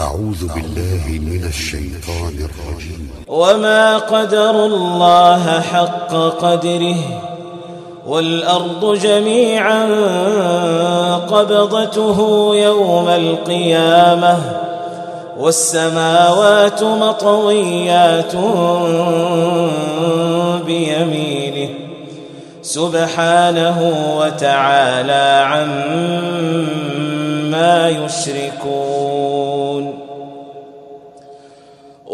أعوذ بالله من الشيطان الرجيم. وما قدر الله حق قدره والأرض جميعا قبضته يوم القيامة والسماوات مطويات بيمينه. سبحانه وتعالى عما يشركون.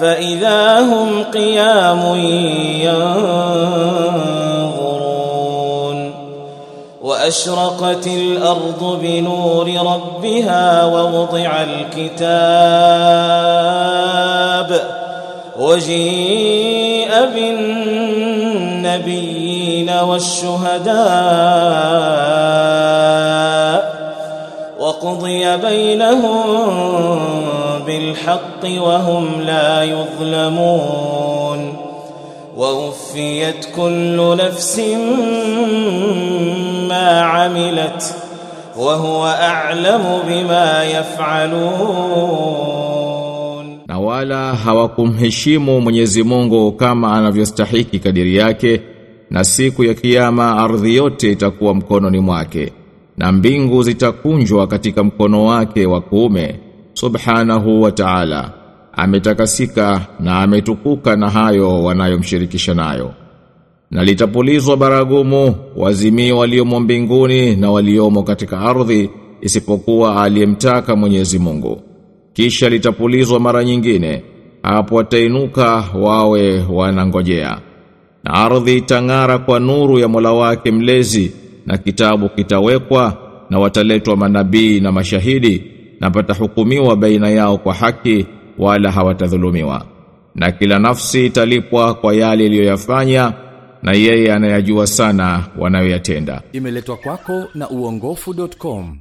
فإذا هم قيام ينظرون وأشرقت الأرض بنور ربها ووضع الكتاب وجيء بالنبيين والشهداء وقضي بينهم بالحق وهم لا يظلمون ووفيت كل نفس ما عملت وهو أعلم بما يفعلون na wala hawakumheshimu Mwenyezi Mungu kama anavyostahiki kadiri yake na siku ya kiyama ardhi yote itakuwa mkononi mwake na mbingu zitakunjwa katika mkono wake wa kuume subhanahu wa ta'ala. Ametakasika na ametukuka na hayo wanayomshirikisha nayo. Na litapulizwa baragumu wazimii waliomo mbinguni na waliomo katika ardhi isipokuwa aliyemtaka Mwenyezi Mungu. Kisha litapulizwa mara nyingine hapo watainuka wawe wanangojea. Na ardhi itang'ara kwa nuru ya Mola wake mlezi na kitabu kitawekwa na wataletwa manabii na mashahidi na patahukumiwa baina yao kwa haki wala hawatadhulumiwa na kila nafsi italipwa kwa yale iliyoyafanya na yeye anayajua sana wanayoyatenda Imeletwa kwako na uongofu.com.